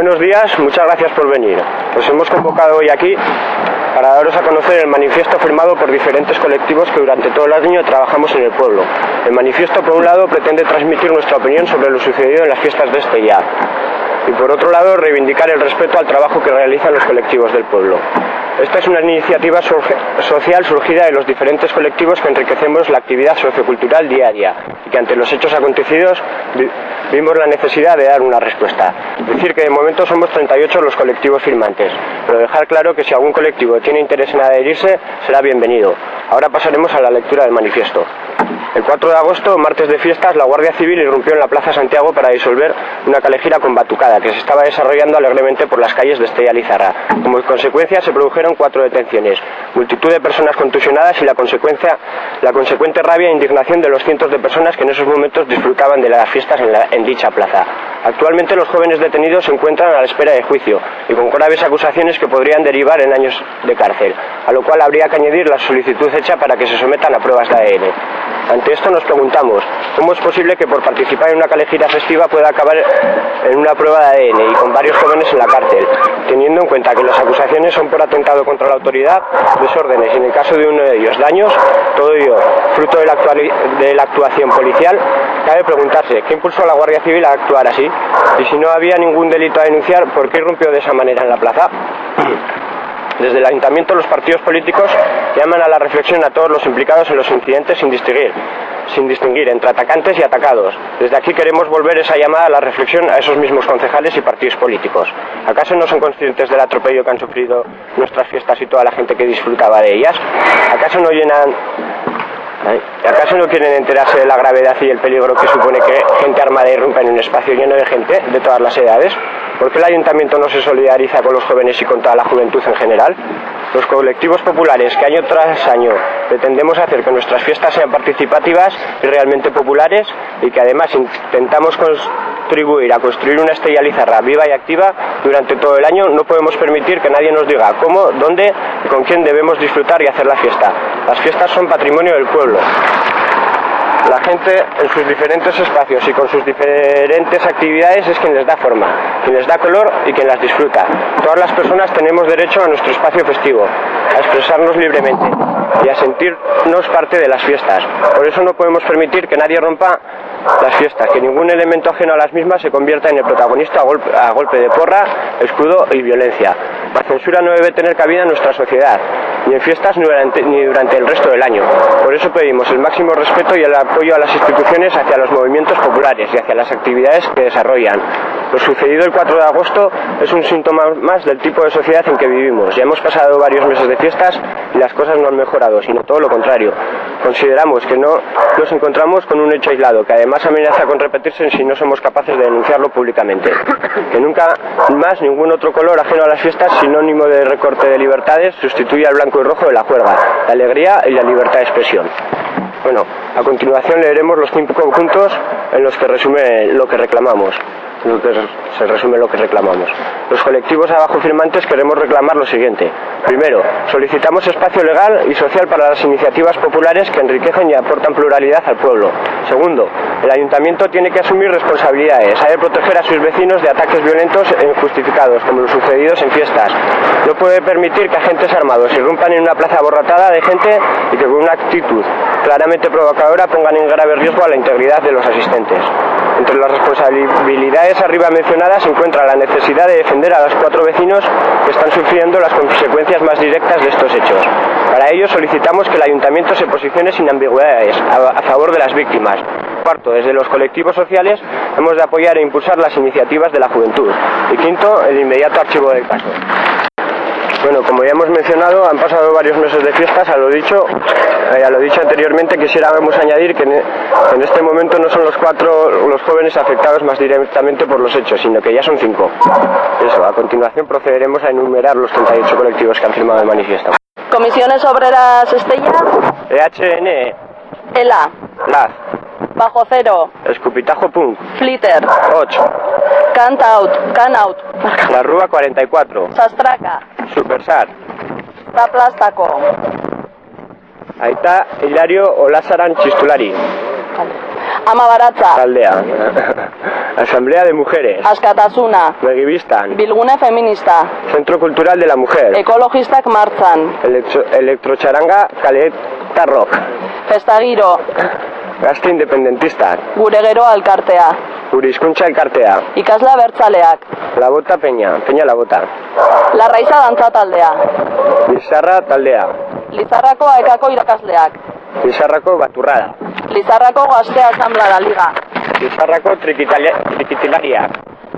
Buenos días, muchas gracias por venir. Os hemos convocado hoy aquí para daros a conocer el manifiesto firmado por diferentes colectivos que durante todo el año trabajamos en el pueblo. El manifiesto, por un lado, pretende transmitir nuestra opinión sobre lo sucedido en las fiestas de este ya y por otro lado reivindicar el respeto al trabajo que realizan los colectivos del pueblo. Esta es una iniciativa social surgida de los diferentes colectivos que enriquecemos la actividad sociocultural diaria y que ante los hechos acontecidos vimos la necesidad de dar una respuesta. Decir que de momento somos 38 los colectivos firmantes, pero dejar claro que si algún colectivo tiene interés en adherirse será bienvenido. Ahora pasaremos a la lectura del manifiesto. El 4 de agosto, martes de fiestas, la Guardia Civil irrumpió en la Plaza Santiago para disolver una calejira con batucada que se estaba desarrollando alegremente por las calles de Estella Lizarra. Como consecuencia se produjeron cuatro detenciones, multitud de personas contusionadas y la, consecuencia, la consecuente rabia e indignación de los cientos de personas que en esos momentos disfrutaban de las fiestas en, en dicha plaza. Actualmente los jóvenes detenidos se encuentran a la espera de juicio y con graves acusaciones que podrían derivar en años de cárcel, a lo cual habría que añadir la solicitud hecha para que se sometan a pruebas de ADN. Ante esto nos preguntamos, ¿cómo es posible que por participar en una calejira festiva pueda acabar en una prueba de ADN y con varios jóvenes en la cárcel, teniendo en cuenta que las acusaciones son por atentado contra la autoridad, desórdenes y en el caso de uno de ellos daños, todo ello fruto de la, de la actuación policial, cabe preguntarse, ¿qué impulsó a la Guardia Civil a actuar así? Y si no había ningún delito a denunciar, ¿por qué irrumpió de esa manera en la plaza? Desde el ayuntamiento los partidos políticos llaman a la reflexión a todos los implicados en los incidentes sin distinguir, sin distinguir entre atacantes y atacados. Desde aquí queremos volver esa llamada a la reflexión a esos mismos concejales y partidos políticos. ¿Acaso no son conscientes del atropello que han sufrido nuestras fiestas y toda la gente que disfrutaba de ellas? ¿Acaso no llenan ¿Acaso no quieren enterarse de la gravedad y el peligro que supone que gente armada irrumpa en un espacio lleno de gente de todas las edades? ¿Por qué el ayuntamiento no se solidariza con los jóvenes y con toda la juventud en general? Los colectivos populares que año tras año pretendemos hacer que nuestras fiestas sean participativas y realmente populares y que además intentamos contribuir a construir una estrella lizarra viva y activa durante todo el año, no podemos permitir que nadie nos diga cómo, dónde y con quién debemos disfrutar y hacer la fiesta. Las fiestas son patrimonio del pueblo. La gente en sus diferentes espacios y con sus diferentes actividades es quien les da forma, quien les da color y quien las disfruta. Todas las personas tenemos derecho a nuestro espacio festivo, a expresarnos libremente y a sentirnos parte de las fiestas. Por eso no podemos permitir que nadie rompa las fiestas, que ningún elemento ajeno a las mismas se convierta en el protagonista a golpe, de porra, escudo y violencia. La censura no debe tener cabida en nuestra sociedad ni en fiestas ni durante, durante el resto del año. Por eso pedimos el máximo respeto y el apoyo a las instituciones hacia los movimientos populares y hacia las actividades que desarrollan. Lo sucedido el 4 de agosto es un síntoma más del tipo de sociedad en que vivimos. Ya hemos pasado varios meses de fiestas y las cosas no han mejorado, sino todo lo contrario. Consideramos que no nos encontramos con un hecho aislado, que además amenaza con repetirse si no somos capaces de denunciarlo públicamente. Que nunca más ningún otro color ajeno a las fiestas, sinónimo de recorte de libertades, sustituye al blanco y rojo de la juerga, la alegría y la libertad de expresión. Bueno, a continuación leeremos los cinco puntos en los que resume lo que reclamamos lo que se resume lo que reclamamos. Los colectivos abajo firmantes queremos reclamar lo siguiente. Primero, solicitamos espacio legal y social para las iniciativas populares que enriquecen y aportan pluralidad al pueblo. Segundo, el ayuntamiento tiene que asumir responsabilidades, ha de proteger a sus vecinos de ataques violentos e injustificados, como los sucedidos en fiestas. No puede permitir que agentes armados irrumpan en una plaza aborratada de gente y que con una actitud claramente provocadora pongan en grave riesgo a la integridad de los asistentes. Entre las responsabilidades arriba mencionadas se encuentra la necesidad de defender a los cuatro vecinos que están sufriendo las consecuencias más directas de estos hechos. Para ello solicitamos que el ayuntamiento se posicione sin ambigüedades a, favor de las víctimas. Cuarto, desde los colectivos sociales hemos de apoyar e impulsar las iniciativas de la juventud. Y quinto, el inmediato archivo del caso. Bueno, como ya hemos mencionado, han pasado varios meses de fiestas, a lo dicho, eh, a lo dicho anteriormente, quisiéramos añadir que en este momento no son los cuatro los jóvenes afectados más directamente por los hechos, sino que ya son cinco. Eso, a continuación procederemos a enumerar los 38 colectivos que han firmado el manifiesto. Comisiones Obreras Estella. EHN. ELA. LAZ. Bajo Cero. Escupitajo Punk. Flitter. 8. Cant Out. Can Out. La Rúa 44. Sastraca. Supersar. Taplástaco. Ahí está Hilario Olazaran Chistulari. Ama baratza. taldea. Asamblea de Mujeres. Askatasuna. Begibistan. Bilgune feminista. Centro Cultural de la Mujer. Ekologistak martzan. Electro, Electrocharanga Caleta Rock. Festagiro. Gazte Independentistak. Gure gero alkartea. Gure hizkuntza elkartea. Ikasla bertzaleak. La Bota Peña. Peña La Bota. Larraiza dantza taldea. Lizarra taldea. Lizarrako aekako irakasleak. Lizarrako Baturrada. Lizarrako gazte asamblada liga. Lizarrako Trikitilariak.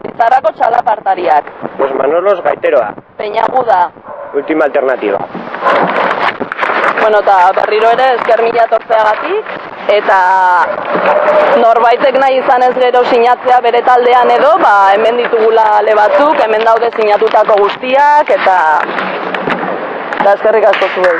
Lizarrako txalapartariak. Los Manolos Gaiteroa. Peñaguda. Última alternativa. Bueno, eta berriro ere esker mila tortzeagatik, eta norbaitek nahi izan ez gero sinatzea bere taldean edo, ba, hemen ditugula ale batzuk, hemen daude sinatutako guztiak, eta, eta eskerrik asko zuei.